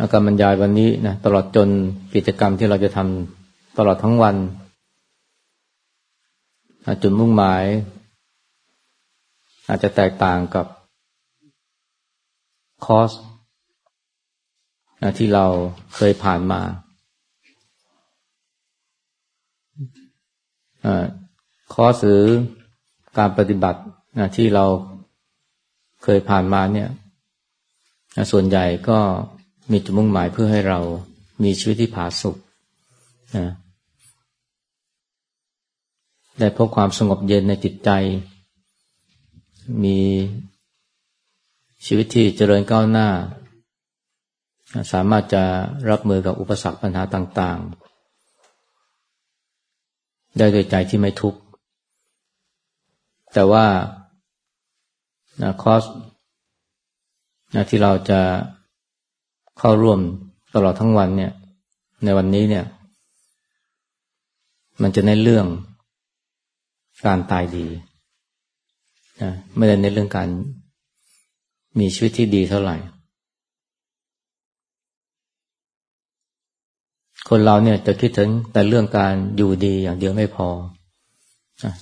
อาการบรรยายวันนี้นะตลอดจนกิจกรรมที่เราจะทำตลอดทั้งวัน จุดมุ่งหมาย อาจจะแตกต่างกับคอร์สที่เราเคยผ่านมาคอร์สหรือการปฏิบัติที่เราเคยผ่านมาเนี่ยส่วนใหญ่ก็ มีจุดมุ่งหมายเพื่อให้เรามีชีวิตที่ผาสุกนะได้พบความสงบเย็นในจิตใจ มีชีวิตที่เจริญก้าวหน้า สามารถจะรับมือกับอุปสรรคปัญหาต่างๆ ได้โดยใจที่ไม่ทุกข์ แต่ว่านะคอสนะที่เราจะ เข้าร่วมตลอดทั้งวันเนี่ย ในวันนี้เนี่ย มันจะในเรื่องการตายดีนะไม่ได้ในเรื่องการมีชีวิตที่ดีเท่าไหร่ คนเราเนี่ยจะคิดถึงแต่เรื่องการอยู่ดีอย่างเดียวไม่พอ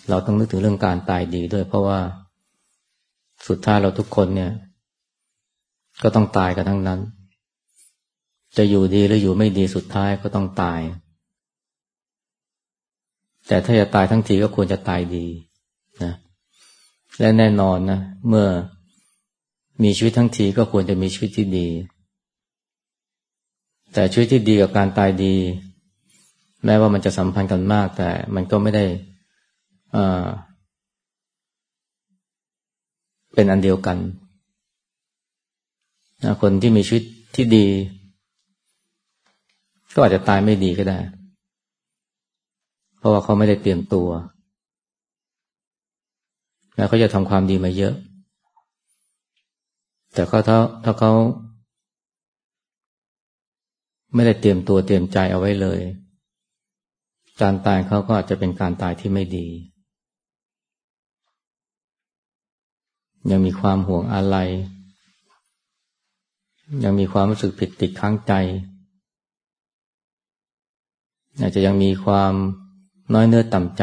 เราต้องนึกถึงเรื่องการตายดีด้วยเพราะว่าสุดท้ายเราทุกคนเนี่ย ก็ต้องตายกันทั้งนั้น จะอยู่ดีหรืออยู่ไม่ดีสุดท้ายก็ต้องตาย แต่ถ้าจะตายทั้งทีก็ควรจะตายดีนะและแน่นอนนะเมื่อมีชีวิตทั้งทีก็ควรจะมีชีวิตที่ดี แต่ชีวิตที่ดีกับการตายดี แม้ว่ามันจะสัมพันธ์กันมาก แต่มันก็ไม่ได้เป็นอันเดียวกันคนที่มีชีวิตที่ดี ก็อาจจะตายไม่ดีก็ได้ เพราะว่าเขาไม่ได้เตรียมตัวแล้วเขาจะทำความดีมาเยอะ แต่เขาถ้าถ้าเขาไม่ได้เตรียมตัวเตรียมใจเอาไว้เลย การตายเขาก็อาจจะเป็นการตายที่ไม่ดี ยังมีความห่วงอะไร ยังมีความรู้สึกผิดติดค้างใจ อาจจะยังมีความน้อยเนื้อต่ำใจ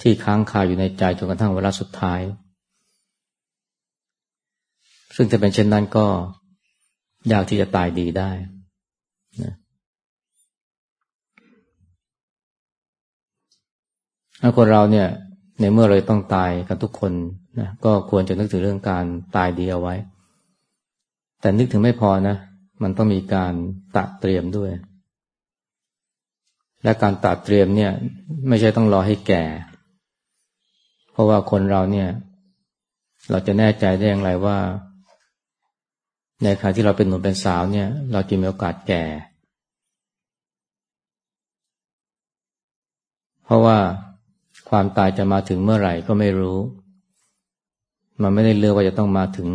ที่ค้างคาอยู่ในใจจนกระทั่งเวลาสุดท้าย ซึ่งจะเป็นเช่นนั้นก็ยากที่จะตายดีได้นะถ้าคนเราเนี่ย ในเมื่อเราต้องตายกันทุกคนนะก็ควรจะนึกถึงเรื่องการตายดีเอาไว้ แต่นึกถึงไม่พอนะ มันต้องมีการตัดเตรียมด้วย และการตัดเตรียมเนี่ย ไม่ใช่ต้องรอให้แก่ เพราะว่าคนเราเนี่ย เราจะแน่ใจได้อย่างไรว่า ในขณะที่เราเป็นหนุ่มเป็นสาวเนี่ย เราจะมีโอกาสแก่ เพราะว่าความตายจะมาถึงเมื่อไหร่ก็ไม่รู้ มันไม่ได้เลือกว่าจะต้องมาถึง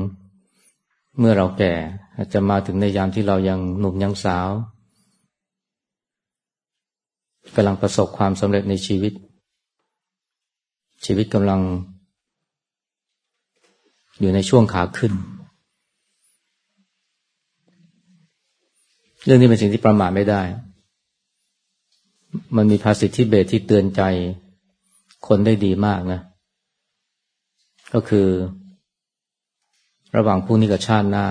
เมื่อเราแก่อาจจะมาถึงในยามที่เรายังหนุ่มยังสาวกำลังประสบความสำเร็จในชีวิต ชีวิตกำลัง อยู่ในช่วงขาขึ้น เรื่องนี้เป็นสิ่งที่ประมาทไม่ได้ มันมีภาษิตที่เบสที่เตือนใจ คนได้ดีมากนะ ก็คือ ระหว่างผู้นี้กับชาติหน้า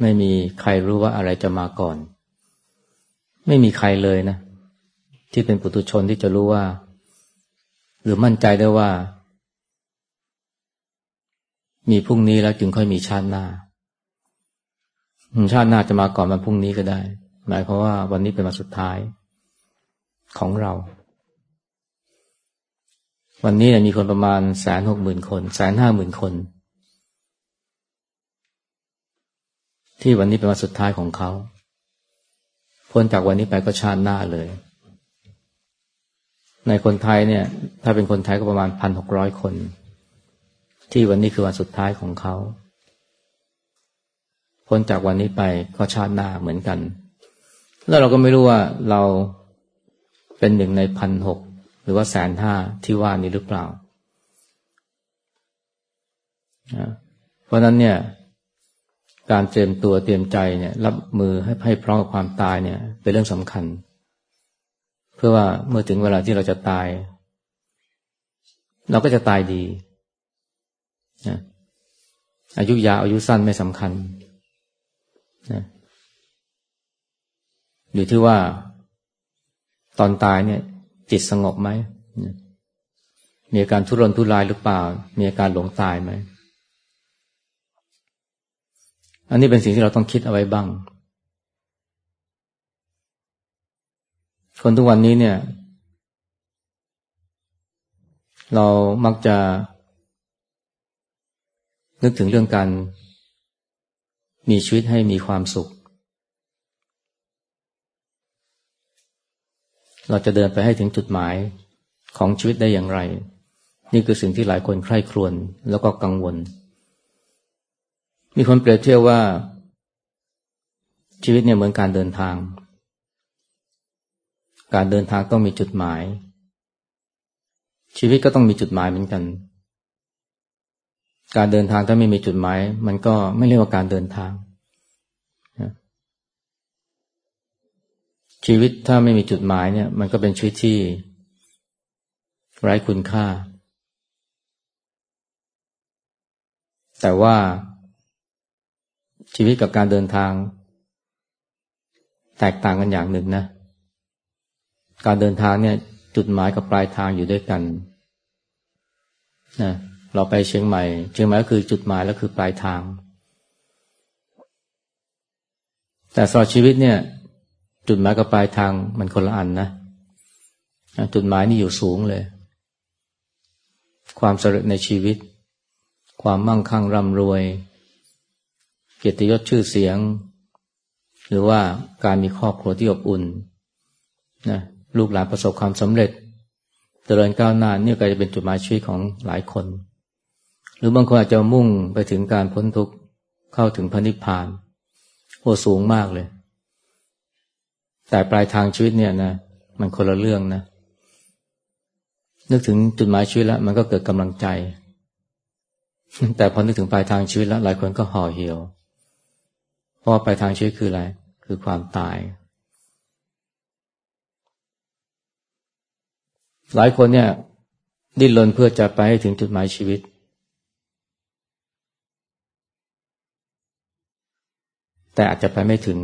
ไม่มีใครรู้ว่าอะไรจะมาก่อน ไม่มีใครเลยนะ ที่เป็นปุถุชนที่จะรู้ว่า หรือมั่นใจได้ว่า มีพรุ่งนี้แล้วจึงค่อยมีชาติหน้าชาติหน้าจะมาก่อนวันพรุ่งนี้ก็ได้ หมายความว่าวันนี้เป็นวันสุดท้ายของเรา วันนี้เนี่ยมีคนประมาณแสนหกหมื่นคนแสนห้าหมื่นคน ที่วันนี้เป็นวันสุดท้ายของเขาพ้นจากวันนี้ไปก็ชาติหน้าเลย ในคนไทยเนี่ย ถ้าเป็นคนไทยก็ประมาณพันหกร้อยคน ที่วันนี้คือวันสุดท้ายของเขาพ้นจากวันนี้ไปก็ชาติหน้าเหมือนกัน แล้วเราก็ไม่รู้ว่าเราเป็นหนึ่งในพันหกหรือว่าแสนห้าที่ว่านี้หรือเปล่า เพราะนั้นเนี่ย การเตรียมตัวเตรียมใจเนี่ยรับมือให้ให้พร้อมกับความตายเนี่ย เป็นเรื่องสำคัญ เพื่อว่าเมื่อถึงเวลาที่เราจะตาย เราก็จะตายดีนะอายุยาวอายุสั้นไม่สำคัญนะอยู่ที่ว่าตอนตายเนี่ย จิตสงบไหม มีอาการทุรนทุรายหรือเปล่า มีอาการหลงตายไหม อันนี้เป็นสิ่งที่เราต้องคิดเอาไว้บ้าง คนทุกวันนี้เนี่ย เรามักจะ นึกถึงเรื่องการ มีชีวิตให้มีความสุข เราจะเดินไปให้ถึงจุดหมายของชีวิตได้อย่างไร นี่คือสิ่งที่หลายคนใคร่ครวญแล้วก็กังวล มีคนเปรียบเทียบว่า ชีวิตเนี่ยเหมือนการเดินทาง การเดินทางต้องมีจุดหมาย ชีวิตก็ต้องมีจุดหมายเหมือนกัน การเดินทางถ้าไม่มีจุดหมาย มันก็ไม่เรียกว่าการเดินทาง ชีวิตถ้าไม่มีจุดหมายเนี่ย มันก็เป็นชีวิตที่ไร้คุณค่า แต่ว่า ชีวิตกับการเดินทาง แตกต่างกันอย่างหนึ่งนะ การเดินทางเนี่ย จุดหมายกับปลายทางอยู่ด้วยกันนะเราไปเชียงใหม่ เชียงใหม่ก็คือจุดหมายแล้วคือปลายทาง แต่สำหรับชีวิตเนี่ย จุดหมายกับปลายทางมันคนละอันนะจุดหมายนี่อยู่สูงเลย ความสำเร็จในชีวิต ความมั่งคั่งร่ำรวย เกียรติยศชื่อเสียง หรือว่าการมีครอบครัวที่อบอุ่นนะลูกหลานประสบความสำเร็จ เจริญก้าวหน้านี่ก็จะเป็นจุดหมายชีวิตของหลายคน หรือบางคนอาจจะมุ่งไปถึงการพ้นทุกข์เข้าถึงพระนิพพานโอ้สูงมากเลย แต่ปลายทางชีวิตเนี่ยนะมันคนละเรื่องนะ นึกถึงจุดหมายชีวิตแล้ว มันก็เกิดกำลังใจ แต่พอนึกถึงปลายทางชีวิตแล้ว หลายคนก็ห่อเหี่ยว เพราะปลายทางชีวิตคืออะไร คือความตาย หลายคนเนี่ย ดิ้นรนเพื่อจะไปให้ถึงจุดหมายชีวิต แต่อาจจะไปไม่ถึง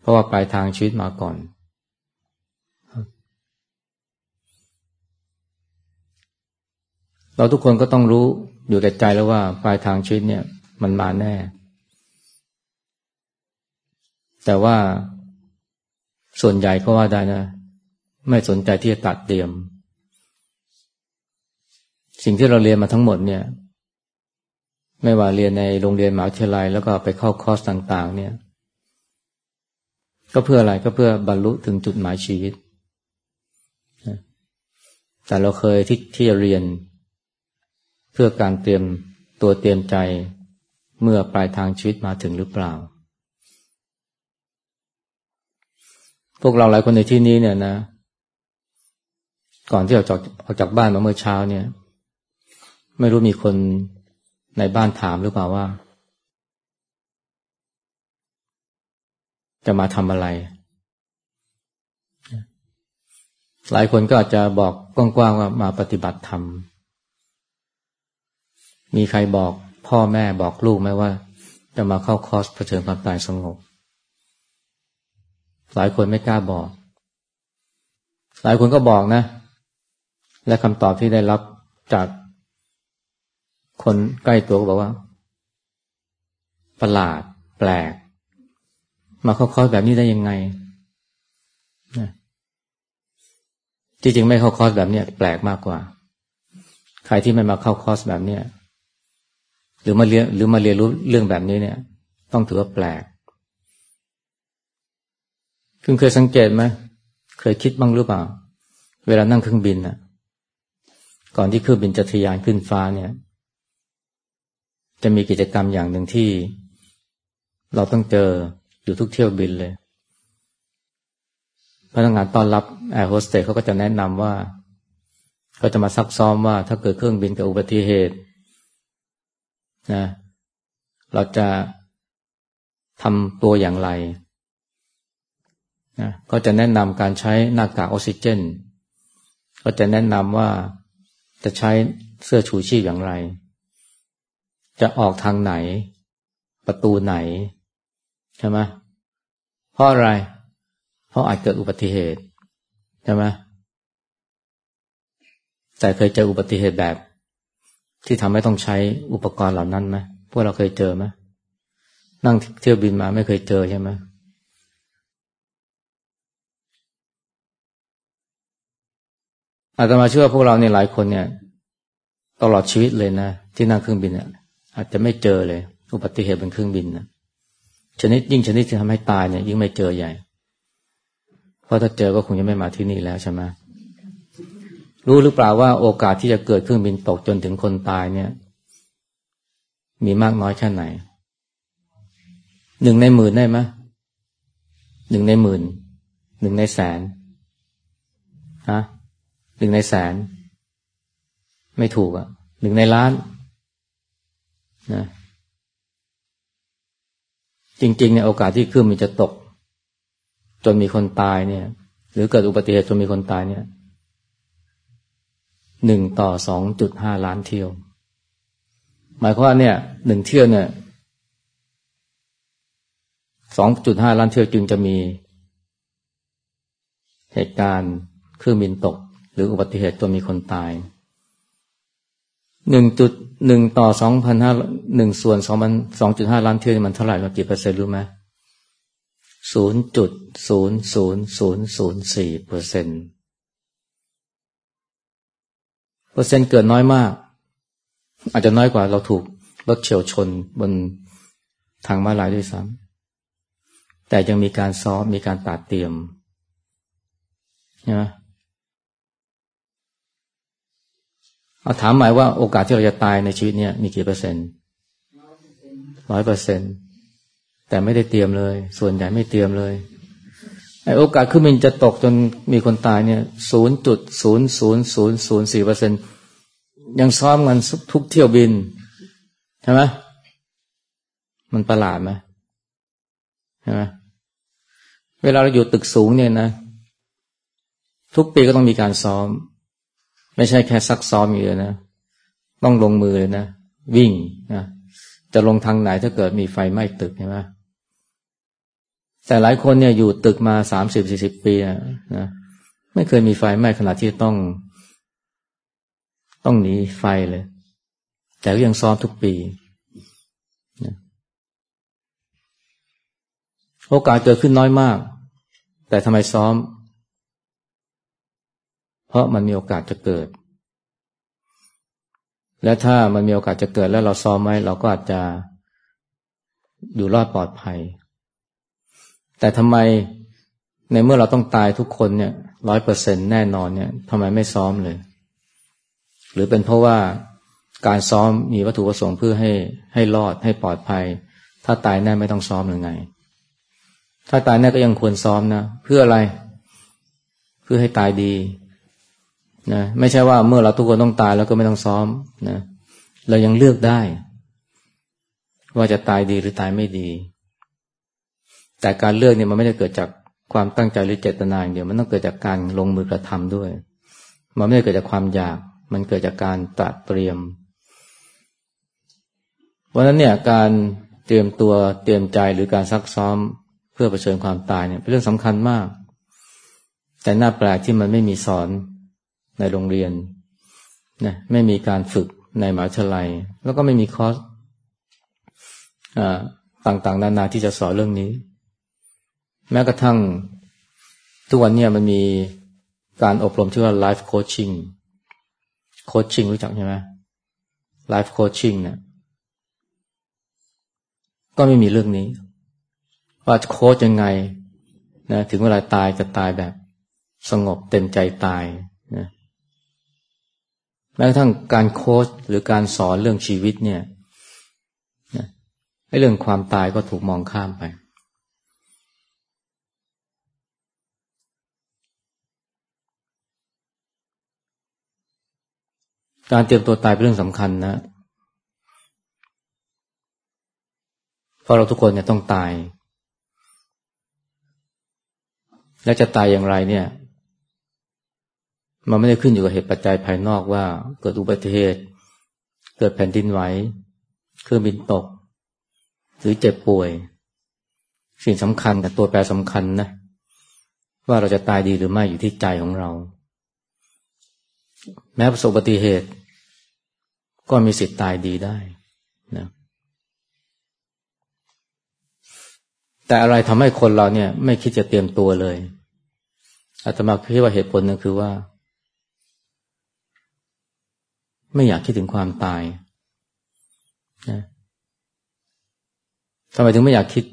เพราะว่าปลายทางชีวิตมาก่อน เราทุกคนก็ต้องรู้อยู่แต่ใจแล้วว่าปลายทางชีวิตเนี่ย มันมาแน่ แต่ว่าส่วนใหญ่ก็ว่าได้นะ ไม่สนใจที่จะตัดเตรียม สิ่งที่เราเรียนมาทั้งหมดเนี่ย ไม่ว่าเรียนในโรงเรียนมหาวิทยาลัยแล้วก็ไปเข้าคอร์สต่าง ๆ เนี่ย ก็เพื่ออะไรก็เพื่อบรรลุถึงจุดหมายชีวิต แต่เราเคยที่ที่จะเรียน เพื่อการเตรียมตัวเตรียมใจเมื่อปลายทางชีวิตมาถึงหรือเปล่า พวกเราหลายคนในที่นี้เนี่ยนะ ก่อนที่เราจะออกจากบ้านมาเมื่อเช้าเนี่ย ไม่รู้มีคนในบ้านถามหรือเปล่าว่า จะมาทำอะไร หลายคนก็อาจจะบอกกว้างๆว่ามาปฏิบัติธรรม มีใครบอกพ่อแม่บอกลูกไหมว่า จะมาเข้าคอร์สเผชิญความตายสงบ ลายคนไม่กล้าบอก หลายคนก็บอกนะ และคำตอบที่ได้รับจากคนใกล้ตัวก็บอกว่า ประหลาด แปลก มาเข้าคอร์สแบบนี้ได้ยังไงจริงๆ ไม่เข้าคอร์สแบบนี้แปลกมากกว่า ใครที่ไม่มาเข้าคอร์สแบบนี้หรือมาเรียนหรือมาเรียนรู้เรื่องแบบนี้เนี่ย ต้องถือว่าแปลก คุณเคยสังเกตไหมเคยคิดบ้างหรือเปล่า เวลานั่งเครื่องบินน่ะก่อนที่เครื่องบินจะทะยานขึ้นฟ้าเนี่ย จะมีกิจกรรมอย่างหนึ่งที่ เราต้องเจออยู่ทุกเที่ยวบินเลย พนักงานต้อนรับแอร์โฮสเตสเขาก็จะแนะนำว่าเขาจะมาซักซ้อมว่า ถ้าเกิดเครื่องบินเกิดอุบัติเหตุนะเราจะทำตัวอย่างไร นะก็จะแนะนำการใช้หน้ากากออกซิเจน ก็จะแนะนำว่าจะใช้เสื้อชูชีพอย่างไร จะออกทางไหน ประตูไหน ใช่ไหมเพราะอะไร เพราะอาจเกิดอุบัติเหตุใช่ไหมแต่เคยเจออุบัติเหตุแบบ ที่ทำให้ต้องใช้อุปกรณ์เหล่านั้นไหมพวกเราเคยเจอไหมนั่งเที่ยวบินมาไม่เคยเจอใช่ไหม อาตมาเชื่อพวกเราเนี่ยหลายคนเนี่ย ตลอดชีวิตเลยนะที่นั่งเครื่องบินเนี่ยอาจจะไม่เจอเลย อุบัติเหตุบนเครื่องบินนะชนิดยิ่งชนิดที่ทำให้ตายเนี่ย ยิ่งไม่เจอใหญ่ เพราะถ้าเจอก็คงจะไม่มาที่นี่แล้วใช่ไหมรู้หรือเปล่าว่าโอกาสที่จะเกิดเครื่องบินตกจนถึงคนตายเนี่ย มีมากน้อยแค่ไหนหนึ่งในหมื่นได้ไหมหนึ่งในหมื่นหนึ่งในแสนฮะ หนึ่งในแสน ไม่ถูกอะ่ะหนึ่งในล้านนะจริงๆเนี่ยโอกาสที่เครื่องมันจะตก จนมีคนตายเนี่ย หรือเกิดอุบัติเหตุจนมีคนตายเนี่ยหนึ่งต่อสองจุดห้าล้านเที่ยว หมายความว่าเนี่ยหนึ่งเที่ยวเนี่ยสองจุดห้าล้านเที่ยวจึงจะมีเหตุการณ์เครื่องบินตก รืออุบัติเหตุจนมีคนตายหนึ่งจุดหนึ่งต่อสองพันห้าหนึ่งส่วนสองพันสองจุดห้าล้านเที่ยวมันเท่าไหร่เรากี่เปอร์เซ็นต์รู้ไหมศูนย์จุดศูนย์ศูนย์ศูนย์ศูนย์สี่เปอร์เซ็นต์เปอร์เซ็นต์เกิดน้อยมาก อาจจะน้อยกว่าเราถูกรถเฉียวชนบนทางมาลายด้วยซ้ำแต่ยังมีการซ้อมมีการตัดเตรียมนะ เอาถามหมายว่าโอกาสที่เราจะตายในชีวิตเนี่ยมีกี่เปอร์เซ็นต์ร้อยเปอร์เซ็นต์แต่ไม่ได้เตรียมเลย ส่วนใหญ่ไม่เตรียมเลยไอโอกาสขึ้นมินจะตกจนมีคนตายเนี่ยศูนย์จุดศูนย์ศูนย์ศูนย์ศูนย์สี่เปอร์เซ็นตยังซ้อมกันทุกเที่ยวบินใช่ไหมมันประหลาดไหมใช่ไหมเวลาเราอยู่ตึกสูงเนี่ยนะ ทุกปีก็ต้องมีการซ้อม ไม่ใช่แค่ซักซ้อมอยู่เดียวนะต้องลงมือเลยนะวิ่งนะจะลงทางไหนถ้าเกิดมีไฟไหม้ตึกใช่ไหมแต่หลายคนเนี่ยอยู่ตึกมาสามสิบสี่สิบปีนะไม่เคยมีไฟไหม้ขนาดที่ต้อง ต้องหนีไฟเลย แต่ก็ยังซ้อมทุกปีโอกาสเกิดขึ้นน้อยมาก แต่ทำไมซ้อม เพราะมันมีโอกาสจะเกิด และถ้ามันมีโอกาสจะเกิดแล้วเราซ้อมไหมเราก็อาจจะอยู่รอดปลอดภัย แต่ทำไมในเมื่อเราต้องตายทุกคนเนี่ยร้อยเปอร์เซ็นแน่นอนเนี่ยทำไมไม่ซ้อมเลย หรือเป็นเพราะว่าการซ้อมมีวัตถุประสงค์เพื่อให้ให้รอดให้ปลอดภัย ถ้าตายแน่ไม่ต้องซ้อมหรือไง ถ้าตายแน่ก็ยังควรซ้อมนะ เพื่ออะไร เพื่อให้ตายดี นะไม่ใช่ว่าเมื่อเราทุกคนต้องตายแล้วก็ไม่ต้องซ้อมนะเรายังเลือกได้ ว่าจะตายดีหรือตายไม่ดี แต่การเลือกเนี่ยมันไม่ได้เกิดจากความตั้งใจหรือเจตนาอย่างเดียวมันต้องเกิดจากการลงมือกระทำด้วย มันไม่ได้เกิดจากความอยาก มันเกิดจากการตระเตรียมเพราะนั้นเนี่ยการเตรียมตัวเตรียมใจหรือการซักซ้อมเพื่อเผชิญความตายเนี่ยเป็นเรื่องสำคัญมาก แต่น่าแปลกที่มันไม่มีสอน ในโรงเรียนนะไม่มีการฝึกในมหาวิทยาลัย แล้วก็ไม่มีคอร์สต่างๆ นานาที่จะสอนเรื่องนี้ แม้กระทั่งทุกวันนี้มันมีการอบรมที่ว่า life coaching coaching รู้จักใช่ไหม life coaching เนี่ยก็ไม่มีเรื่องนี้ ว่าโค้ชยังไงนะถึงเวลาตายจะตายแบบสงบเต็มใจตาย แม้กระทั่งการโค้ชหรือการสอนเรื่องชีวิตเนี่ยนะไอ้เรื่องความตายก็ถูกมองข้ามไป การเตรียมตัวตายเป็นเรื่องสำคัญนะ เพราะเราทุกคนเนี่ยต้องตาย และจะตายอย่างไรเนี่ย มันไม่ได้ขึ้นอยู่กับเหตุปัจจัยภายนอกว่า เกิดอุบัติเหตุ เกิดแผ่นดินไหวเครื่องบินตก หรือเจ็บป่วย สิ่งสำคัญแต่ตัวแปรสำคัญนะ ว่าเราจะตายดีหรือไม่อยู่ที่ใจของเรา แม้ประสบอุบัติเหตุ ก็มีสิทธิ์ตายดีได้นะแต่อะไรทำให้คนเราเนี่ย ไม่คิดจะเตรียมตัวเลยอาตมาคิดว่าเหตุผลนึงคือว่า ไม่อยากคิดถึงความตายนะทำไมถึงไม่อยากคิด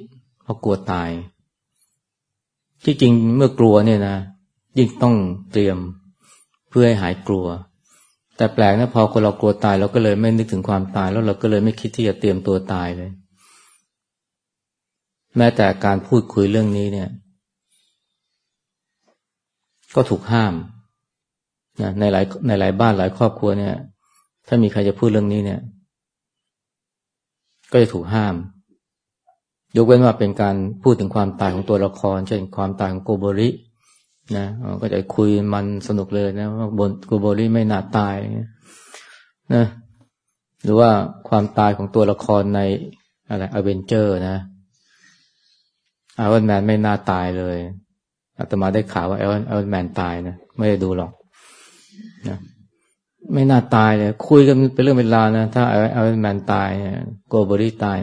เพราะกลัวตาย ที่จริงเมื่อกลัวเนี่ยนะยิ่งต้องเตรียมเพื่อให้หายกลัว แต่แปลกนะพอคนเรากลัวตายเราก็เลยไม่นึกถึงความตาย แล้วเราก็เลยไม่คิดที่จะเตรียมตัวตายเลย แม้แต่การพูดคุยเรื่องนี้เนี่ย ก็ถูกห้ามนะในหลายในหลายบ้านหลายครอบครัวเนี่ย ถ้ามีใครจะพูดเรื่องนี้เนี่ย ก็จะถูกห้าม ยกเว้นว่าเป็นการพูดถึงความตายของตัวละคร เช่นความตายของโกโบริ นะก็จะคุยมันสนุกเลยนะว่าบนโกโบริไม่น่าตายนะ หรือว่าความตายของตัวละครในอะไรอเวนเจอร์ นะอาวันแมนไม่น่าตายเลยอาตมาได้ข่าวว่าเอวอนแมนตายนะ ไม่ได้ดูหรอกนะ ไม่น่าตายเลยคุยกันเป็นเรื่องเป็นราวนะ ถ้าเอาแมนตายโกเบริตาย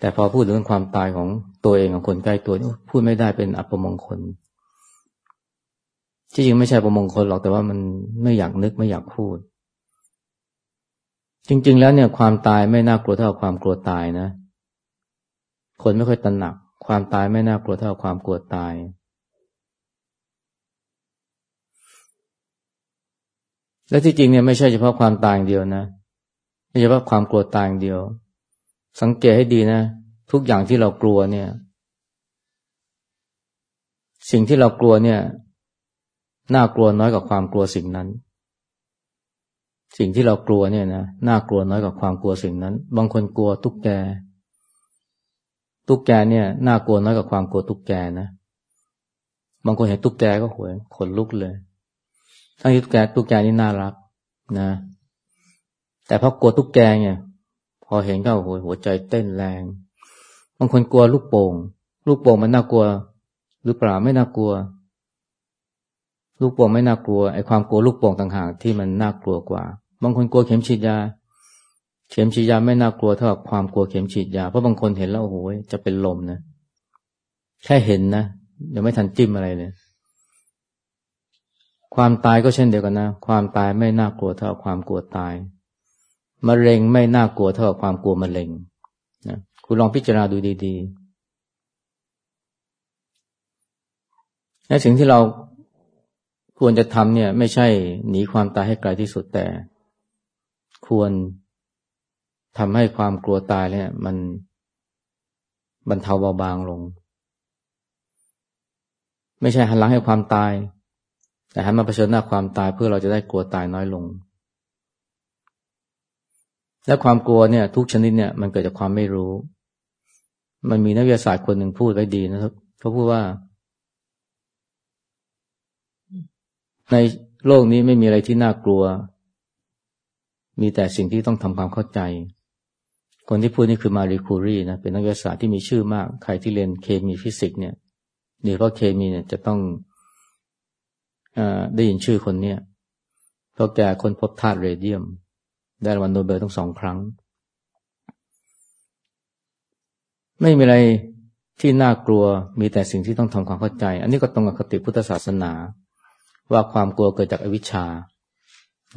แต่พอพูดถึงความตายของตัวเองของคนใกล้ตัวพูดไม่ได้เป็นอัปมงคลที่จริงไม่ใช่ประมงคลหรอกแต่ว่ามันไม่อยากนึกไม่อยากพูด จริง ๆ แล้วเนี่ย ความตายไม่น่ากลัวเท่าความกลัวตายนะ คนไม่ค่อยตระหนัก ความตายไม่น่ากลัวเท่าความกลัวตาย และที่จริงเนี่ยไม่ใช่เฉพาะความตายอย่างเดียวนะไม่ใช่เฉพาะความกลัวตายอย่างเดียว สังเกตให้ดีนะ ทุกอย่างที่เรากลัวเนี่ย สิ่งที่เรากลัวเนี่ยน่ากลัวน้อยกว่าความกลัวสิ่งนั้น สิ่งที่เรากลัวเนี่ยนะน่ากลัวน้อยกว่าความกลัวสิ่งนั้น บางคนกลัวตุ๊กแก ตุ๊กแกเนี่ยน่ากลัวน้อยกว่าความกลัวตุ๊กแกนะบางคนเห็นตุ๊กแกก็หวยขนลุกเลย ทั้งที่ตุ๊กแกตุ๊กแกนี่น่ารักนะ แต่พอกลัวตุ๊กแกเนี่ย พอเห็นก็โอ้โหหัวใจเต้นแรงบางคนกลัวลูกโป่ง ลูกโป่งมันน่ากลัว หรือเปล่าไม่น่ากลัว ลูกโป่งไม่น่ากลัวไอ้ความกลัวลูกโป่งต่างหากที่มันน่ากลัวกว่า บางคนกลัวเข็มฉีดยา เข็มฉีดยาไม่น่ากลัวเท่ากับความกลัวเข็มฉีดยาเพราะบางคนเห็นแล้วโอ้โหจะเป็นลมนะแค่เห็นนะยังไม่ทันจิ้มอะไรเลย ความตายก็เช่นเดียวกันนะ ความตายไม่น่ากลัวเท่าความกลัวตายมะเร็งไม่น่ากลัวเท่าความกลัวมะเร็งนะคุณลองพิจารณาดูดีๆและสิ่งที่เราควรจะทำเนี่ย ไม่ใช่หนีความตายให้ไกลที่สุดแต่ ควรทำให้ความกลัวตายเนี่ย มันบรรเทาเบาบางลง ไม่ใช่หันหลังให้ความตาย แต่ให้มาเผชิญหน้าความตายเพื่อเราจะได้กลัวตายน้อยลง และความกลัวเนี่ยทุกชนิดเนี่ยมันเกิดจากความไม่รู้ มันมีนักวิทยาศาสตร์คนหนึ่งพูดไว้ดีนะครับเขาพูดว่า ในโลกนี้ไม่มีอะไรที่น่ากลัว มีแต่สิ่งที่ต้องทำความเข้าใจ คนที่พูดนี่คือมารีคูรีนะเป็นนักวิทยาศาสตร์ที่มีชื่อมาก ใครที่เรียนเคมีฟิสิกส์เนี่ยโดยเฉพาะเคมีเนี่ยจะต้อง ได้ยินชื่อคนเนี้ยเพราะแกคนพบธาตุเรเดียม ได้รางวัลโนเบลทั้งสองครั้ง ไม่มีอะไรที่น่ากลัวมีแต่สิ่งที่ต้องทำความเข้าใจ อันนี้ก็ตรงกับคติพุทธศาสนา ว่าความกลัวเกิดจากอวิชชา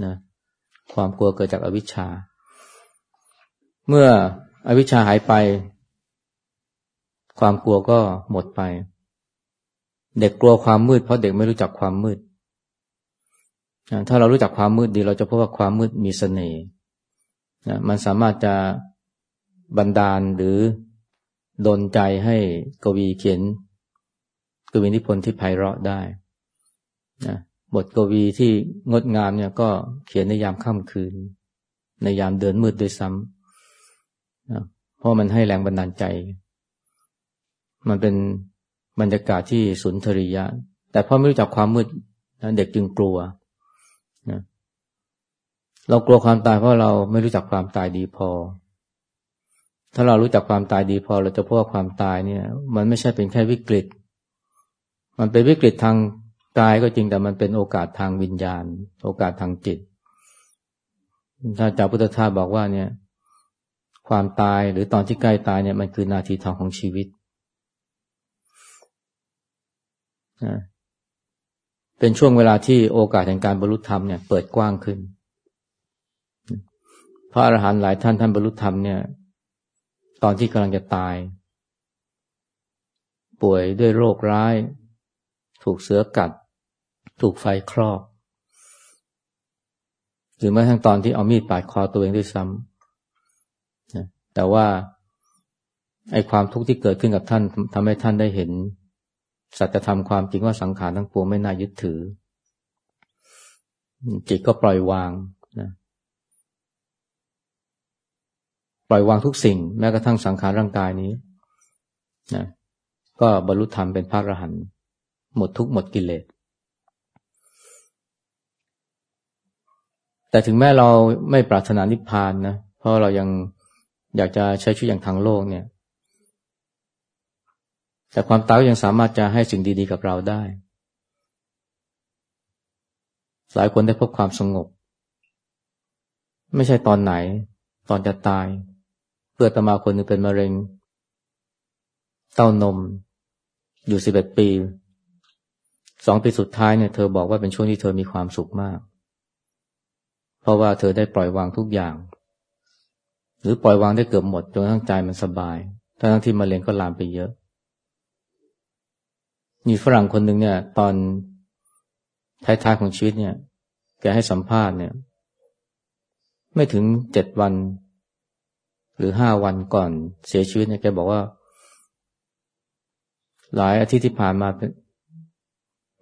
นะความกลัวเกิดจากอวิชชา เมื่ออวิชชาหายไป ความกลัวก็หมดไป เด็กกลัวความมืดเพราะเด็กไม่รู้จักความมืด ถ้าเรารู้จักความมืดดี เราจะพบว่าความมืดมีเสน่ห์มันสามารถจะบันดาลหรือดนใจให้กวีเขียน กวีนิพนธ์ที่ไพเราะได้นะบทกวีที่งดงามเนี่ยก็เขียนในยามค่ำคืน ในยามเดินมืดด้วยซ้ำนะเพราะมันให้แรงบันดาลใจ มันเป็น บรรยากาศที่สุนทรียะ แต่พอไม่รู้จักความมืดนะเด็กจึงกลัวนะเรากลัวความตายเพราะเราไม่รู้จักความตายดีพอ ถ้าเรารู้จักความตายดีพอ เราจะพบว่าความตายเนี่ย มันไม่ใช่เป็นแค่วิกฤต มันเป็นวิกฤตทางกายก็จริงแต่มันเป็นโอกาสทางวิญญาณ โอกาสทางจิต ถ้าจากพุทธทาสบอกว่าเนี่ย ความตายหรือตอนที่ใกล้ตายเนี่ยมันคือนาทีทองของชีวิต เป็นช่วงเวลาที่โอกาสแห่งการบรรลุธรรมเนี่ยเปิดกว้างขึ้น พระอรหันต์หลายท่านท่านบรรลุธรรมเนี่ย ตอนที่กำลังจะตาย ป่วยด้วยโรคร้าย ถูกเสือกัด ถูกไฟคลอกหรือแม้ทั้งตอนที่เอามีดปาดคอตัวเองด้วยซ้ำแต่ว่าไอ้ความทุกข์ที่เกิดขึ้นกับท่านทำให้ท่านได้เห็น สัจธรรมความจริงว่าสังขารทั้งปวงไม่น่ายึดถือ จิตก็ปล่อยวางนะปล่อยวางทุกสิ่ง แม้กระทั่งสังขารร่างกายนี้นะก็บรรลุธรรมเป็นพระอรหันต์หมดทุกหมดกิเลสแต่ถึงแม้เราไม่ปรารถนานิพพานนะเพราะเรายังอยากจะใช้ชีวิตอย่างทางโลกเนี่ย แต่ความตายยังสามารถจะให้สิ่งดีๆกับเราได้ หลายคนได้พบความสงบ ไม่ใช่ตอนไหน ตอนจะตาย เพื่อตมาคนนึงเป็นมะเร็ง เต้านม อยู่สิบเอ็ดปีสองปีสุดท้ายเนี่ยเธอบอกว่าเป็นช่วงที่เธอมีความสุขมาก เพราะว่าเธอได้ปล่อยวางทุกอย่าง หรือปล่อยวางได้เกือบหมดจนทั้งใจมันสบายทั้งที่มะเร็งก็ลามไปเยอะ มีฝรั่งคนหนึ่งเนี่ย ตอนท้ายๆของชีวิตเนี่ย แกให้สัมภาษณ์เนี่ย ไม่ถึงเจ็ดวัน หรือห้าวันก่อนเสียชีวิตเนี่ยแกบอกว่า หลายอาทิตย์ที่ผ่านมา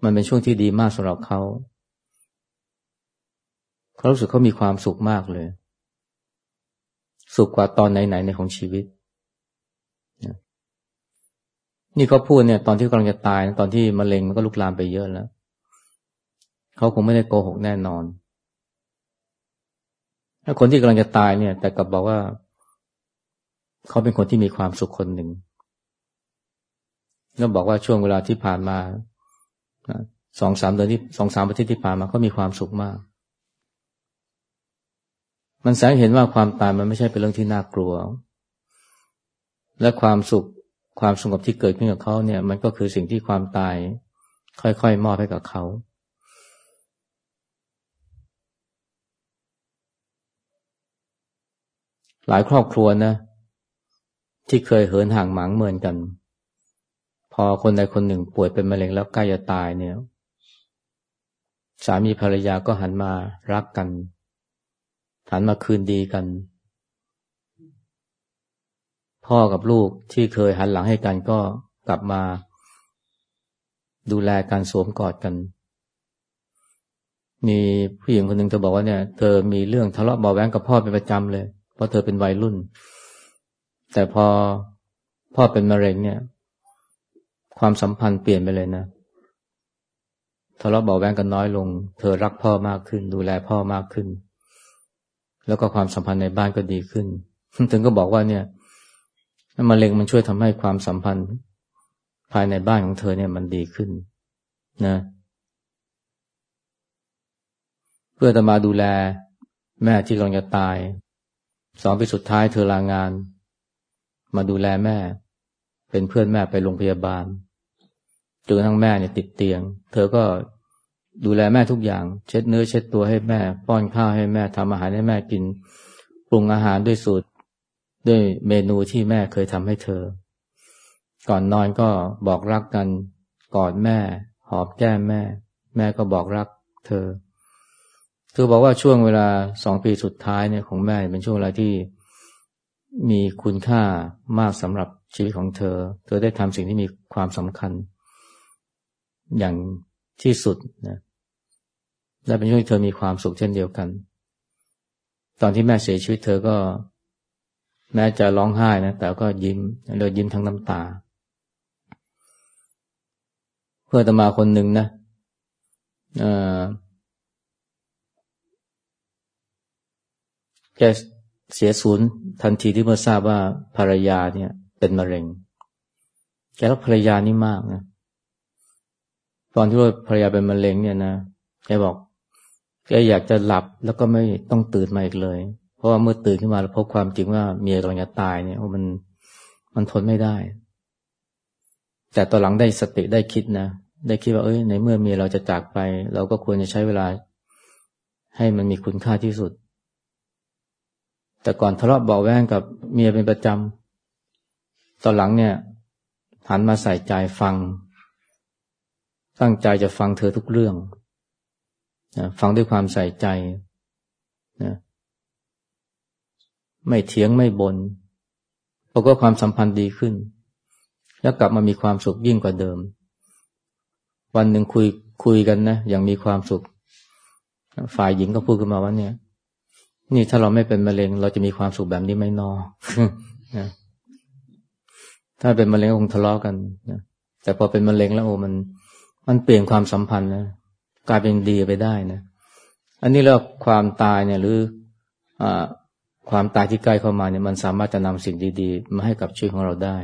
มันเป็นช่วงที่ดีมากสำหรับเขาเขารู้สึกเขามีความสุขมากเลย สุขกว่าตอนไหนๆในของชีวิต นี่เขาพูดเนี่ย ตอนที่กำลังจะตาย ตอนที่มะเร็งมันก็ลุกลามไปเยอะแล้ว เขาคงไม่ได้โกหกแน่นอน ถ้าคนที่กำลังจะตายเนี่ย แต่กลับบอกว่า เขาเป็นคนที่มีความสุขคนหนึ่งแล้วบอกว่าช่วงเวลาที่ผ่านมาสองสามเดือนที่สองสามอาทิตย์ที่ผ่านมาเขามีความสุขมาก มันแสดงเห็นว่าความตายมันไม่ใช่เป็นเรื่องที่น่ากลัว และความสุข ความสงบที่เกิดขึ้นกับเขาเนี่ย มันก็คือสิ่งที่ความตาย ค่อยๆมอบให้กับเขาหลายครอบครัวนะ ที่เคยเหินห่างหมางเหมือนกัน พอคนใดคนหนึ่งป่วยเป็นมะเร็งแล้วใกล้จะตายเนี่ย สามีภรรยาก็หันมารักกัน หันมาคืนดีกัน พ่อกับลูกที่เคยหันหลังให้กันก็กลับมา ดูแลการสวมกอดกัน มีผู้หญิงคนหนึ่งเธอบอกว่าเนี่ย เธอมีเรื่องทะเลาะเบาแวงกับพ่อเป็นประจำเลย เพราะเธอเป็นวัยรุ่น แต่พอพ่อเป็นมะเร็งเนี่ย ความสัมพันธ์เปลี่ยนไปเลยนะทะเลาะเบาแวงกันน้อยลง เธอรักพ่อมากขึ้น ดูแลพ่อมากขึ้น แล้วก็ความสัมพันธ์ในบ้านก็ดีขึ้น ถึงก็บอกว่าเนี่ย มะเร็งมันช่วยทำให้ความสัมพันธ์ภายในบ้านของเธอเนี่ยมันดีขึ้นนะ เพื่อจะมาดูแลแม่ที่กำลังจะตาย สองปีสุดท้ายเธอลางาน มาดูแลแม่ เป็นเพื่อนแม่ไปโรงพยาบาลจนทั้งแม่เนี่ยติดเตียง เธอก็ดูแลแม่ทุกอย่าง เช็ดเนื้อเช็ดตัวให้แม่ ป้อนข้าวให้แม่ทำอาหารให้แม่กิน ปรุงอาหารด้วยสูตร ด้วยเมนูที่แม่เคยทำให้เธอ ก่อนนอนก็บอกรักกันกอดแม่ หอบแก้มแม่ แม่ก็บอกรักเธอ เธอบอกว่าช่วงเวลาสองปีสุดท้ายเนี่ยของแม่เป็นช่วงเวลาที่มีคุณค่ามากสำหรับชีวิตของเธอ เธอได้ทำสิ่งที่มีความสำคัญ อย่างที่สุดนะและเป็นช่วงที่เธอมีความสุขเช่นเดียวกัน ตอนที่แม่เสียชีวิตเธอก็ แม้จะร้องไห้นะ แต่ก็ยิ้มเลยยิ้มทั้งน้ำตา เพื่อตมาคนหนึ่งนะแกเสียศูนย์ทันทีที่เมื่อทราบว่าภรรยาเนี่ย เป็นมะเร็ง แกรักภรรยานี่มากนะตอนที่ว่าภรรยาเป็นมะเร็งเนี่ยนะแกบอกแกอยากจะหลับแล้วก็ไม่ต้องตื่นมาอีกเลย ราะว่าเมื่อตื่นขึ้นมาแล้วพบความจริงว่าเมียกำลังจะตายเนี่ยมันมันทนไม่ได้ แต่ตอนหลังได้สติได้คิดนะ ได้คิดว่าเอ้ยในเมื่อเมียเราจะจากไป เราก็ควรจะใช้เวลา ให้มันมีคุณค่าที่สุด แต่ก่อนทะเลาะเบาแวงกับเมียเป็นประจำตอนหลังเนี่ยหันมาใส่ใจฟัง ตั้งใจจะฟังเธอทุกเรื่อง ฟังด้วยความใส่ใจนะ ไม่เถียงไม่บน่นเพราะก็ความสัมพันธ์ดีขึ้น แล้วกลับมามีความสุขยิ่งกว่าเดิม วันหนึ่งคุยคุยกันนะอย่างมีความสุข ฝ่ายหญิงก็พูดขึ้นมาว่าเนี่ย นี่ถ้าเราไม่เป็นมะเร็ง เราจะมีความสุขแบบนี้ไม่นอนะถ้าเป็นมะเร็งคงทะเลาะกันนะแต่พอเป็นมะเร็งแล้วโอ้มันมันเปลี่ยนความสัมพันธ์นะกลายเป็นดีไปได้นะ อันนี้แล้วความตายเนี่ย หรืออ ความตายที่ใกล้เข้ามาเนี่ยมันสามารถจะนำสิ่งดีๆ มาให้กับชีวิตของเราได้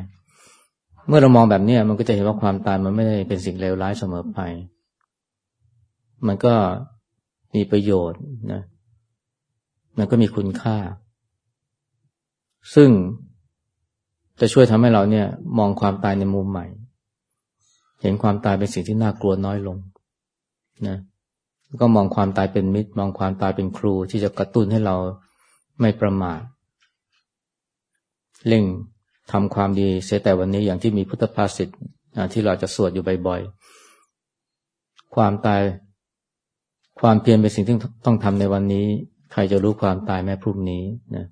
เมื่อเรามองแบบนี้มันก็จะเห็นว่าความตายมันไม่ได้เป็นสิ่งเลวร้ายเสมอไป มันก็มีประโยชน์นะ มันก็มีคุณค่า ซึ่งจะช่วยทำให้เราเนี่ย มองความตายในมุมใหม่ เห็นความตายเป็นสิ่งที่น่ากลัวน้อยลงนะก็มองความตายเป็นมิตร มองความตายเป็นครูที่จะกระตุ้นให้เรา ไม่ประมาทเร่งทำความดีเสียแต่วันนี้อย่างที่มีพุทธภาษิตที่เราจะสวดอยู่บ่อยๆ ความตายความเพียรเป็นสิ่งที่ต้องทำในวันนี้ ใครจะรู้ความตายแม้พรุ่งนี้นะ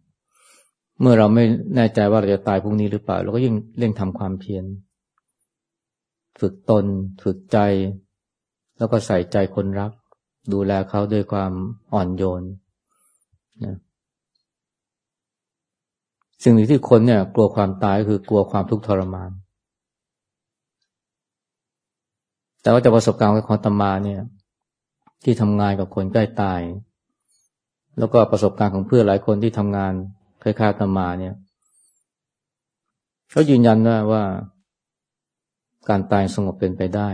เมื่อเราไม่แน่ใจว่าเราจะตายพรุ่งนี้หรือเปล่า เราก็ยิ่งเร่งทำความเพียรฝึกตน ฝึกใจ แล้วก็ใส่ใจคนรัก ดูแลเขาด้วยความอ่อนโยนนะ สิ่งหนึ่งที่คนเนี่ย กลัวความตายก็คือกลัวความทุกข์ทรมาน แต่ว่าจากประสบการณ์ของตมาเนี่ย ที่ทำงานกับคนใกล้ตาย แล้วก็ประสบการณ์ของเพื่อนหลายคนที่ทำงานคล้ายๆตมาเนี่ยเขายืนยันว่าว่า การตายสงบเป็นไปได้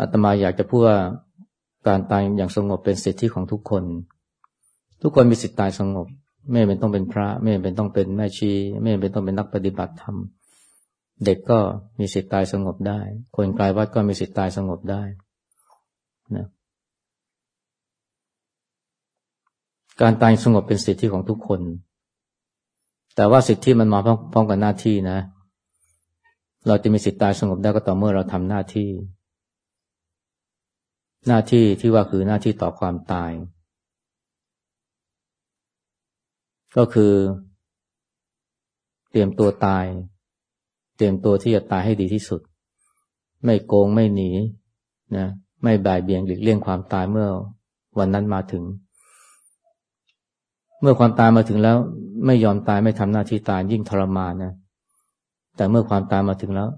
อาตมาอยากจะพูดว่าการตายอย่างสงบเป็นสิทธิของทุกคน ทุกคนมีสิทธิตายสงบ ไม่เป็นต้องเป็นพระ ไม่เป็นต้องเป็นแม่ชี ไม่เป็นต้องเป็นนักปฏิบัติธรรม เด็กก็มีสิทธิ์ตายสงบได้ คนกลายวัดก็มีสิทธิ์ตายสงบได้นะการตายสงบเป็นสิทธิของทุกคน แต่ว่าสิทธิมันมาพร้อมกับหน้าที่นะ เราจะมีสิทธิ์ตายสงบได้ก็ต่อเมื่อเราทำหน้าที่ หน้าที่ที่ว่าคือหน้าที่ต่อความตาย ก็คือ เตรียมตัวตาย เตรียมตัวที่จะตายให้ดีที่สุด ไม่โกงไม่หนีนะไม่บ่ายเบี่ยงหลีกเลี่ยงความตายเมื่อวันนั้นมาถึง เมื่อความตายมาถึงแล้ว ไม่ยอมตายไม่ทำหน้าที่ตายยิ่งทรมานนะแต่เมื่อความตายมาถึงแล้ว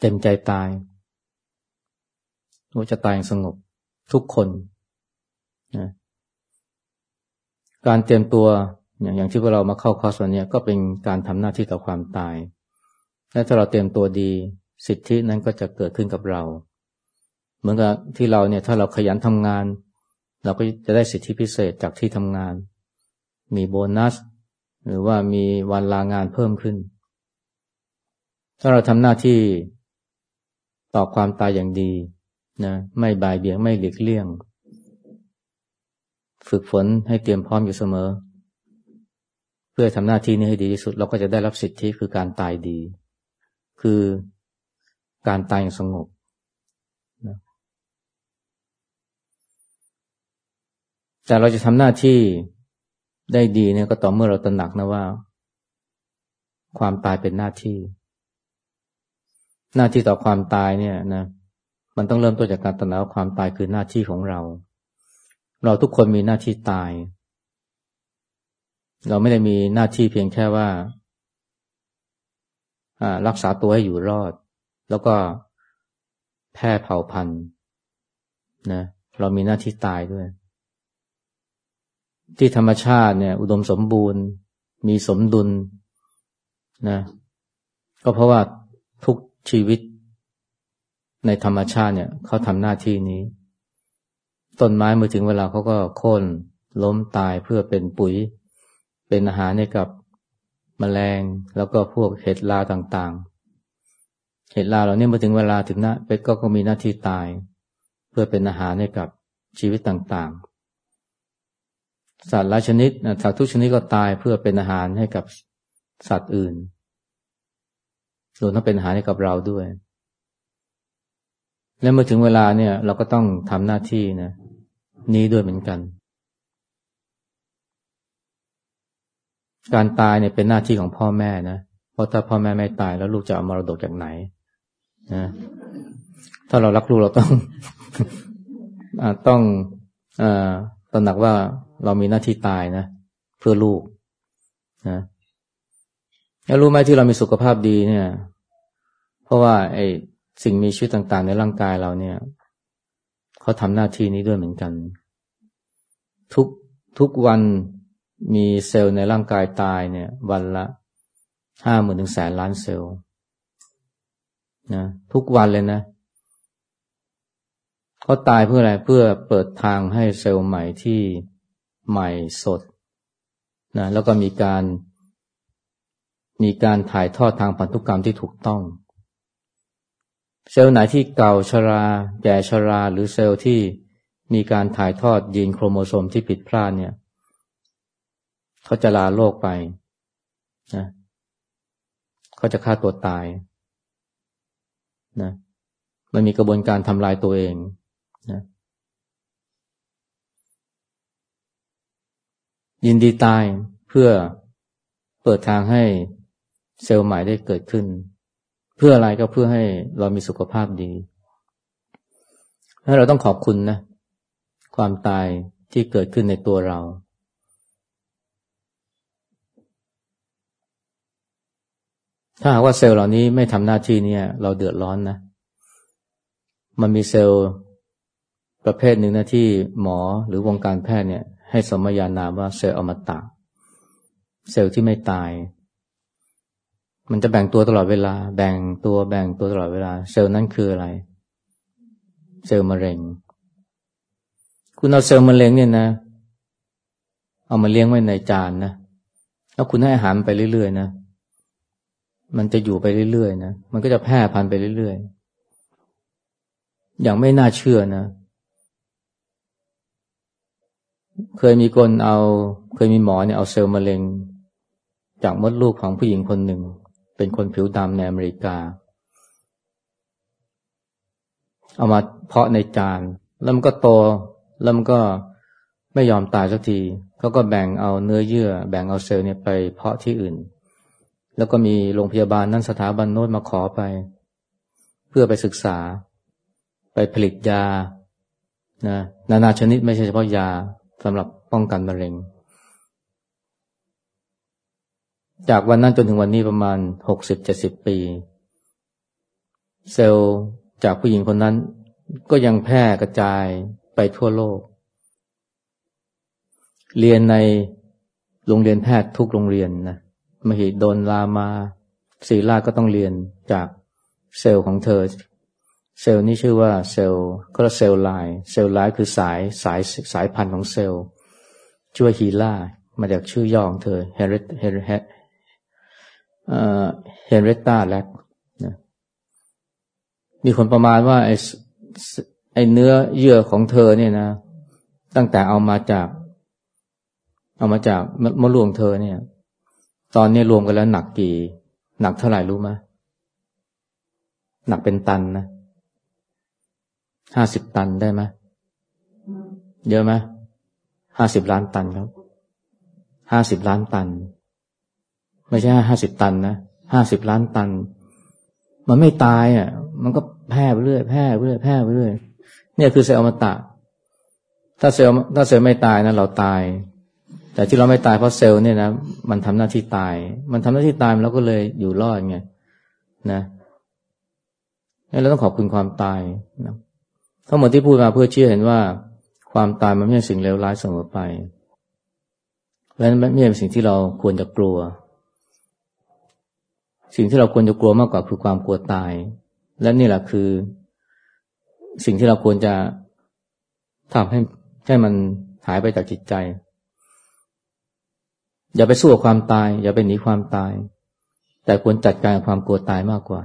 เต็มใจตายว่าจะตายอย่างสงบทุกคนนะการเตรียมตัว อย่างอย่างที่พวกเรามาเข้าคอร์สวันนี้ก็เป็นการทำหน้าที่ต่อความตาย และถ้าเราเตรียมตัวดีสิทธินั้นก็จะเกิดขึ้นกับเรา เหมือนกับที่เราเนี่ยถ้าเราขยันทำงาน เราก็จะได้สิทธิพิเศษจากที่ทำงาน มีโบนัส หรือว่ามีวันลางานเพิ่มขึ้น ถ้าเราทำหน้าที่ต่อความตายอย่างดีนะไม่บายเบี่ยงไม่หลีกเลี่ยง ฝึกฝนให้เตรียมพร้อมอยู่เสมอ เพื่อทำหน้าที่นี้ให้ดีที่สุด เราก็จะได้รับสิทธิคือการตายดี คือการตายอย่างสงบนะแต่เราจะทำหน้าที่ได้ดีเนี่ยก็ต่อเมื่อเราตระหนักนะว่า ความตายเป็นหน้าที่ หน้าที่ต่อความตายเนี่ยนะมันต้องเริ่มต้นจากการตระหนักว่าความตายคือหน้าที่ของเรา เราทุกคนมีหน้าที่ตาย เราไม่ได้มีหน้าที่เพียงแค่ว่ารักษาตัวให้อยู่รอด แล้วก็แพร่เผ่าพันธุ์นะเรามีหน้าที่ตายด้วย ที่ธรรมชาติเนี่ย อุดมสมบูรณ์ มีสมดุลนะก็เพราะว่าทุกชีวิตในธรรมชาติเนี่ยเขาทำหน้าที่นี้ ต้นไม้เมื่อถึงเวลาเขาก็โค่นล้มตายเพื่อเป็นปุ๋ย เป็นอาหารให้กับมแมลงแล้วก็พวกเห็ดลาต่างๆ เห็ดลาเหล่านี้มาถึงเวลาถึงนะเป็ดก็ก็มีหน้าที่ตาย เพื่อเป็นอาหารให้กับชีวิตต่างๆ สัตว์หลายชนิดสัตว์ทุกชนิดก็ตายเพื่อเป็นอาหารให้กับสัตว์อื่นรวมทั้งเป็นอาหารให้กับเราด้วย และเมื่อถึงเวลาเนี่ย เราก็ต้องทำหน้าที่นะนี้ด้วยเหมือนกัน การตายเนี่ยเป็นหน้าที่ของพ่อแม่นะเพราะถ้าพ่อแม่ไม่ตายแล้วลูกจะเอามรดกจากไหนนะถ้าเรารักลูกเราต้องอต้องอตระหนักว่าเรามีหน้าที่ตายนะเพื่อลูกนะแล้วรู้ไหมที่เรามีสุขภาพดีเนี่ย เพราะว่าไอ้สิ่งมีชีวิตต่างๆ ในร่างกายเราเนี่ยเขาทำหน้าที่นี้ด้วยเหมือนกัน ทุกทุกวัน มีเซลล์ในร่างกายตายเนี่ย วันละห้าหมื่นถึงแสนล้านเซลล์นะทุกวันเลยนะเขาตายเพื่ออะไรเพื่อเปิดทางให้เซลล์ใหม่ที่ใหม่สดนะแล้วก็มีการ มีการถ่ายทอดทางพันธุกรรมที่ถูกต้อง เซลล์ไหนที่เก่าชรา แก่ชรา หรือเซลล์ที่มีการถ่ายทอดยีนโครโมโซมที่ผิดพลาดเนี่ย เขาจะลาโลกไปนะเขาจะฆ่าตัวตายนะมันมีกระบวนการทำลายตัวเองนะยินดีตายเพื่อเปิดทางให้เซลล์ใหม่ได้เกิดขึ้น เพื่ออะไรก็เพื่อให้เรามีสุขภาพดีให้เราต้องขอบคุณนะ ความตายที่เกิดขึ้นในตัวเรา ถ้าหากว่าเซลล์เหล่านี้ไม่ทำหน้าที่เนี่ย เราเดือดร้อนนะ มันมีเซลล์ประเภทหนึ่งนะที่หมอหรือวงการแพทย์เนี่ย ให้สมญานามว่าเซลล์อมตะ เซลล์ที่ไม่ตาย มันจะแบ่งตัวตลอดเวลา แบ่งตัวแบ่งตัวตลอดเวลา เซลล์นั้นคืออะไร เซลล์มะเร็ง คุณเอาเซลล์มะเร็งเนี่ยนะ เอามาเลี้ยงไว้ในจานนะแล้วคุณให้อาหารไปเรื่อยๆนะ มันจะอยู่ไปเรื่อยๆนะ มันก็จะแพร่พันไปเรื่อยๆ อย่างไม่น่าเชื่อนะ เคยมีคนเอา เคยมีหมอเนี่ยเอาเซลล์มะเร็ง จากมดลูกของผู้หญิงคนหนึ่ง เป็นคนผิวดำในอเมริกา เอามาเพาะในจาน แล้วมันก็โต แล้วมันก็ไม่ยอมตายสักที เขาก็แบ่งเอาเนื้อเยื่อ แบ่งเอาเซลล์เนี่ยไปเพาะที่อื่น แล้วก็มีโรงพยาบาลนั่นสถาบันโน้นมาขอไป เพื่อไปศึกษา ไปผลิตยานะนานาชนิดไม่ใช่เฉพาะยาสำหรับป้องกันมะเร็ง จากวันนั้นจนถึงวันนี้ประมาณหกสิบเจ็ดสิบปี เซลล์จากผู้หญิงคนนั้น ก็ยังแพร่กระจายไปทั่วโลก เรียนในโรงเรียนแพทย์ทุกโรงเรียนนะ มหิดลรามาศิริราชก็ต้องเรียนจากเซลล์ของเธอ เซลล์นี้ชื่อว่าเซลล์ก็ cell line cell line คือสายสายสายพันธุ์ของเซลล์ชื่อว่า HeLa มาจากชื่อย่อของเธอ Henriet Henriet Henrietta Lacks นะมีคนประมาณว่าไอ้ไอเนื้อเยื่อของเธอเนี่ยนะ ตั้งแต่เอามาจาก เอามาจากมะลวงเธอเนี่ย ตอนนี้รวมกันแล้วหนักกี่ หนักเท่าไหร่รู้ไหมหนักเป็นตันนะห้าสิบตันได้ไหมเยอะไหมห้าสิบล้านตันครับห้าสิบล้านตัน ไม่ใช่ห้าสิบตันนะห้าสิบล้านตัน มันไม่ตายอะ มันก็แพร่ไปเรื่อยแพร่ไปเรื่อยแพร่ไปเรื่อยเนี่ยคือเซลล์อมตะ ถ้าเซลล์ถ้าเซลล์ไม่ตายนะเราตาย แต่ที่เราไม่ตายเพราะเซลล์เนี่ยนะมันทำหน้าที่ตาย มันทำหน้าที่ตายเราก็เลยอยู่รอดไงนะเราต้องขอบคุณความตายนะทั้งหมดที่พูดมาเพื่อเชื่อเห็นว่า ความตายมันไม่ใช่สิ่งเลวร้ายเสมอไปเพราะมันไม่ใช่สิ่งที่เราควรจะกลัว สิ่งที่เราควรจะกลัวมากกว่าคือความกลัวตาย และนี่แหละคือ สิ่งที่เราควรจะทำให้ให้มันหายไปจากจิตใจ อย่าไปสู้กับความตาย อย่าไปหนีความตาย แต่ควรจัดการกับความกลัวตายมากกว่า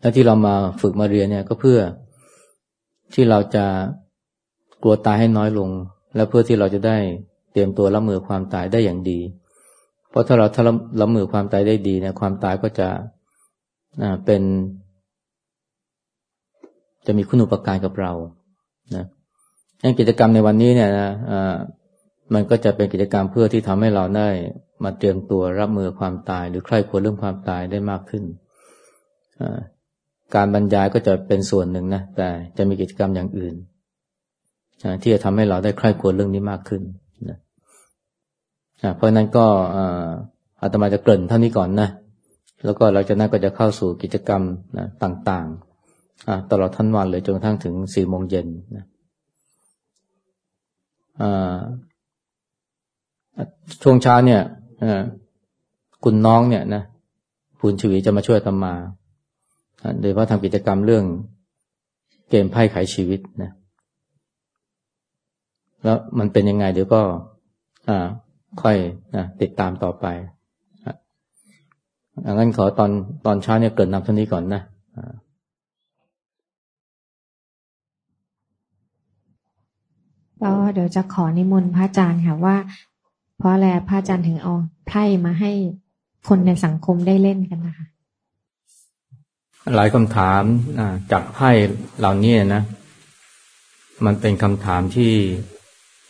และที่เรามาฝึกมาเรียนเนี่ยก็เพื่อที่เราจะกลัวตายให้น้อยลง และเพื่อที่เราจะได้เตรียมตัวรับมือความตายได้อย่างดี เพราะถ้าเราถ้ารับมือความตายได้ดีเนี่ยความตายก็จะเป็น จะมีคุณอุปการกับเรานะกิจกรรมในวันนี้เนี่ยนะ มันก็จะเป็นกิจกรรมเพื่อที่ทำให้เราได้มาเตรียมตัวรับมือความตาย หรือใครควรเรื่องความตายได้มากขึ้น การบรรยายก็จะเป็นส่วนหนึ่งนะ แต่จะมีกิจกรรมอย่างอื่น ที่จะทำให้เราได้ใคร่ควรเรื่องนี้มากขึ้นนะเพราะนั้นก็อาตมาจะเกริ่นเท่านี้ก่อนนะ แล้วก็เราจะนั้นก็จะเข้าสู่กิจกรรมนะต่างๆ ตลอดทั้งวันเลยจนกระทั่งถึงสี่โมงเย็นนะ ช่วงเช้าเนี่ยคุณน้องเนี่ยนะพูนชวีจะมาช่วยตมา โดยเฉพาะทำกิจกรรมเรื่องเกมไพ่ขายชีวิตนะ แล้วมันเป็นยังไงเดี๋ยวก็อ่าค่อยนะติดตามต่อไปอังั้นขอตอนตอนเช้าเนี่ยเกิดนำเท่านี้ก่อนนะก็เดี๋ยวจะขอนิมนต์พระอาจารย์ค่ะว่า เพราะอะไรพระอาจารย์ถึงเอาไพ่มาให้คนในสังคมได้เล่นกันนะคะ หลายคำถามจากไพ่เหล่านี้นะ มันเป็นคำถามที่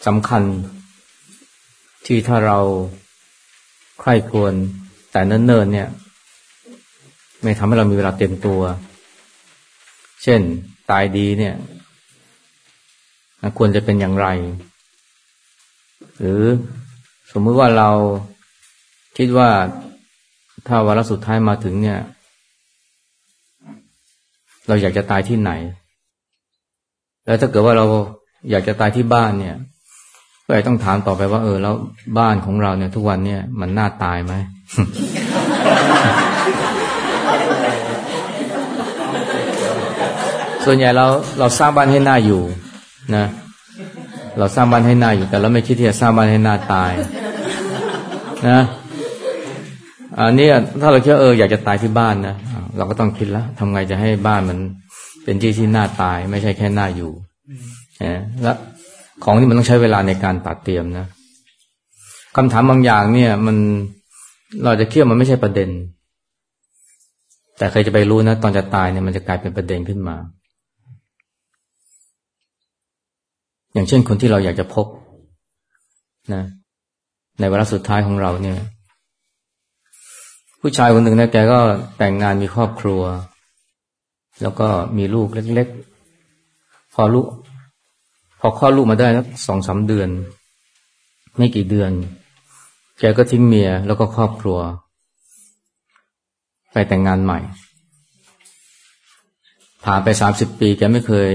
สำคัญ ที่ถ้าเราใคร่ควรแต่เนิ่นๆเนี่ย ไม่ทำให้เรามีเวลาเต็มตัว เช่น ตายดีเนี่ยควรจะเป็นอย่างไร หรือ สมมติว่าเราคิดว่าถ้าวาระสุดท้ายมาถึงเนี่ย เราอยากจะตายที่ไหน แล้วถ้าเกิดว่าเราอยากจะตายที่บ้านเนี่ย ก็ต้องถามต่อไปว่า เออ แล้วบ้านของเราเนี่ย ทุกวันเนี่ยมันน่าตายไหมส่วนใหญ่เราเราสร้างบ้านให้หน้าอยู่นะ เราสร้างบ้านให้หน้าอยู่ แต่เราไม่คิดที่จะสร้างบ้านให้หน้าตาย นะอันนี้ถ้าเราคิดเอออยากจะตายที่บ้านนะเราก็ต้องคิดแล้วทำไงจะให้บ้านมันเป็นที่ที่น่าตาย ไม่ใช่แค่น่าอยู่นะและของที่มันต้องใช้เวลาในการตัดเตรียมนะคำถามบางอย่างเนี่ย มันเราจะคิดมันไม่ใช่ประเด็น แต่ใครจะไปรู้นะตอนจะตายเนี่ยมันจะกลายเป็นประเด็นขึ้นมา อย่างเช่นคนที่เราอยากจะพบนะ ในเวลาสุดท้ายของเราเนี่ย ผู้ชายคนหนึ่งนะแกก็แต่งงานมีครอบครัว แล้วก็มีลูกเล็กๆ พอลูก พอคลอดลูกมาได้แล้วสองสาเดือน ไม่กี่เดือน แกก็ทิ้งเมียแล้วก็ครอบครัว ไปแต่งงานใหม่ผ่านไปสามสิบปีแกไม่เคย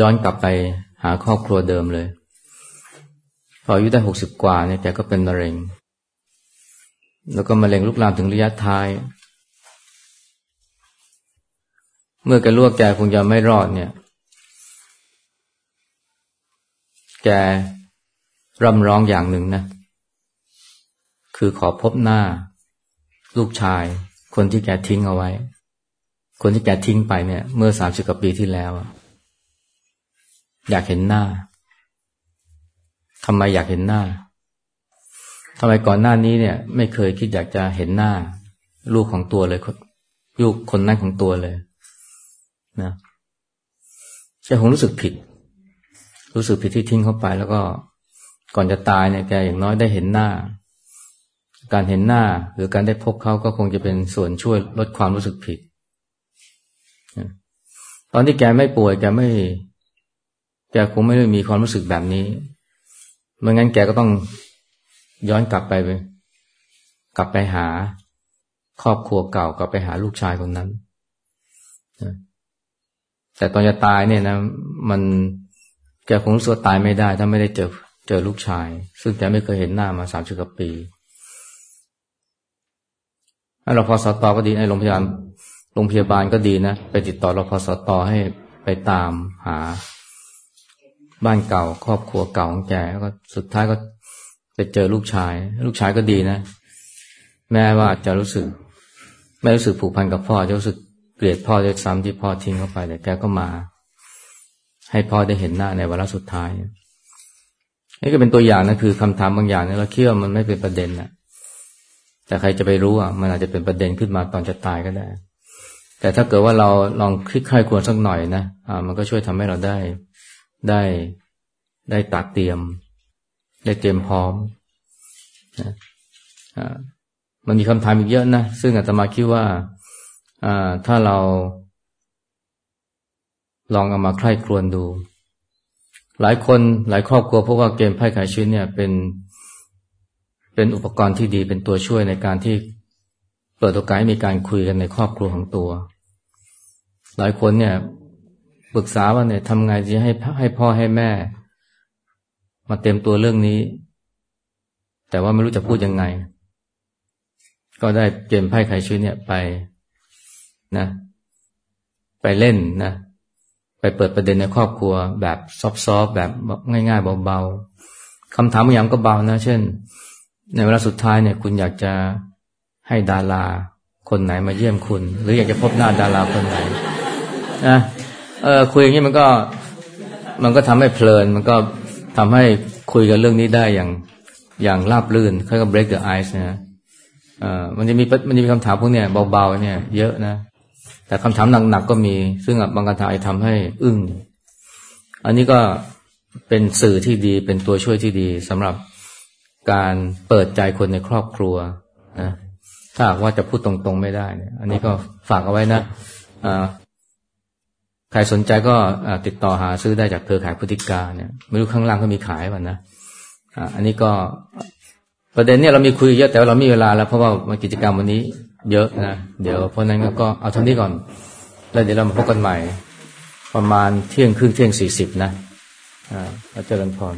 ย้อนกลับไปหาครอบครัวเดิมเลย พออายุได้หกสิบกว่าเนี่ยแกก็เป็นมะเร็ง แล้วก็มะเร็งลุกลามถึงระยะท้าย เมื่อแกรู้ว่าแกคงจะไม่รอดเนี่ย แกร่ำร้องอย่างหนึ่งนะ คือขอพบหน้า ลูกชาย คนที่แกทิ้งเอาไว้ คนที่แกทิ้งไปเนี่ย เมื่อสามสิบกว่าปีที่แล้ว อยากเห็นหน้า ทำไมอยากเห็นหน้าทำไมก่อนหน้านี้เนี่ย ไม่เคยคิดอยากจะเห็นหน้า ลูกของตัวเลยยุคคนนั้นของตัวเลย นะแกคงรู้สึกผิด รู้สึกผิดที่ทิ้งเขาไป แล้วก็ก่อนจะตายเนี่ยแกอย่างน้อยได้เห็นหน้า การเห็นหน้า หรือการได้พบเขาก็คงจะเป็นส่วนช่วยลดความรู้สึกผิด ตอนที่แกไม่ป่วยแกไม่ แกคงไม่ได้มีความรู้สึกแบบนี้ ไม่งั้นแกก็ต้องย้อนกลับไปกลับไปหาครอบครัวเก่ากลับไปหาลูกชายคนนั้นแต่ตอนจะตายเนี่ยนะ มันแกคงรู้สึกตายไม่ได้ ถ้าไม่ได้เจอเจอลูกชาย ซึ่งแกไม่เคยเห็นหน้ามาสามสิบกว่าปีเราพอสตอก็ดีไอ้โรงพยาบาลโรงพยาบาลก็ดีนะ ไปติดต่อรพสตให้ไปตามหา บ้านเก่า ครอบครัวเก่าของแกแล้วก็สุดท้ายก็ไปเจอลูกชาย ลูกชายก็ดีนะ แม้ว่าจะรู้สึก ไม่รู้สึกผูกพันกับพ่อจะรู้สึกเกลียดพ่อด้วยซ้ำที่พ่อทิ้งเข้าไปแต่แกก็มา ให้พ่อได้เห็นหน้าในวาระสุดท้ายนี่ก็เป็นตัวอย่างนะคือคำถามบางอย่างเนี่ยเราคิดว่ามันไม่เป็นประเด็นนะแต่ใครจะไปรู้อะมันอาจจะเป็นประเด็นขึ้นมาตอนจะตายก็ได้ แต่ถ้าเกิดว่าเราลองคลิกค่ายควรสักหน่อยนะอ่ามันก็ช่วยทำให้เราได้ ได้ได้ตัดเตรียม ได้เตรียมพร้อมนะมันมีคำถามอีกเยอะนะ ซึ่งอาตมาคิดว่าอ่าถ้าเรา ลองเอามาใคร่ครวญดู หลายคนหลายครอบครัวเพราะว่าเกมไพ่ขายชีวิตเนี่ยเป็นเป็นอุปกรณ์ที่ดีเป็นตัวช่วยในการที่เปิดโอกาสให้มีการคุยกันในครอบครัวของตัว หลายคนเนี่ย ปรึกษาว่าเนี่ยทำไงจะให้ให้พ่อให้แม่ มาเต็มตัวเรื่องนี้ แต่ว่าไม่รู้จะพูดยังไง ก็ได้เกมไพ่ไขชีวิตเนี่ยไปนะ ไปเล่นนะไปเปิดประเด็นในครอบครัว แบบซอฟๆแบบง่าย ๆ เบาๆคำถามบางอย่างก็เบานะ เช่น ในเวลาสุดท้ายเนี่ย คุณอยากจะให้ดาราคนไหนมาเยี่ยมคุณ หรืออยากจะพบหน้าดาราคนไหนนะ เออคุยอย่างนี้มันก็ มันก็ทำให้เพลิน มันก็ทำให้คุยกันเรื่องนี้ได้อย่างอย่างราบรื่นเขาก็ break the ice นะเออมันจะมีมันจะมีคำถามพวกเนี้ยเบาๆเนี่ย เยอะนะแต่คำถามหนักๆก็มี ซึ่งบางคำถามทำให้อึ้งอันนี้ก็เป็นสื่อที่ดีเป็นตัวช่วยที่ดีสำหรับการเปิดใจคนในครอบครัวนะถ้าว่าจะพูดตรงๆไม่ได้เนี่ย อันนี้ก็ฝากเอาไว้นะ ใครสนใจก็ติดต่อหาซื้อได้จากเครือข่ายพุทธิกาเนี่ยไม่รู้ข้างล่างก็มีขายวันนะอันนี้ก็ประเด็นเนี่ยเรามีคุยเยอะแต่ว่าเรามีเวลาแล้ว เพราะว่ามันกิจกรรมวันนี้เยอะนะเดี๋ยวเพราะนั้นก็เอาเท่านี้ก่อน แล้วเดี๋ยวเรามาพบกันใหม่ ประมาณเที่ยงครึ่งเที่ยงสี่สิบนะอ่าเจริญพร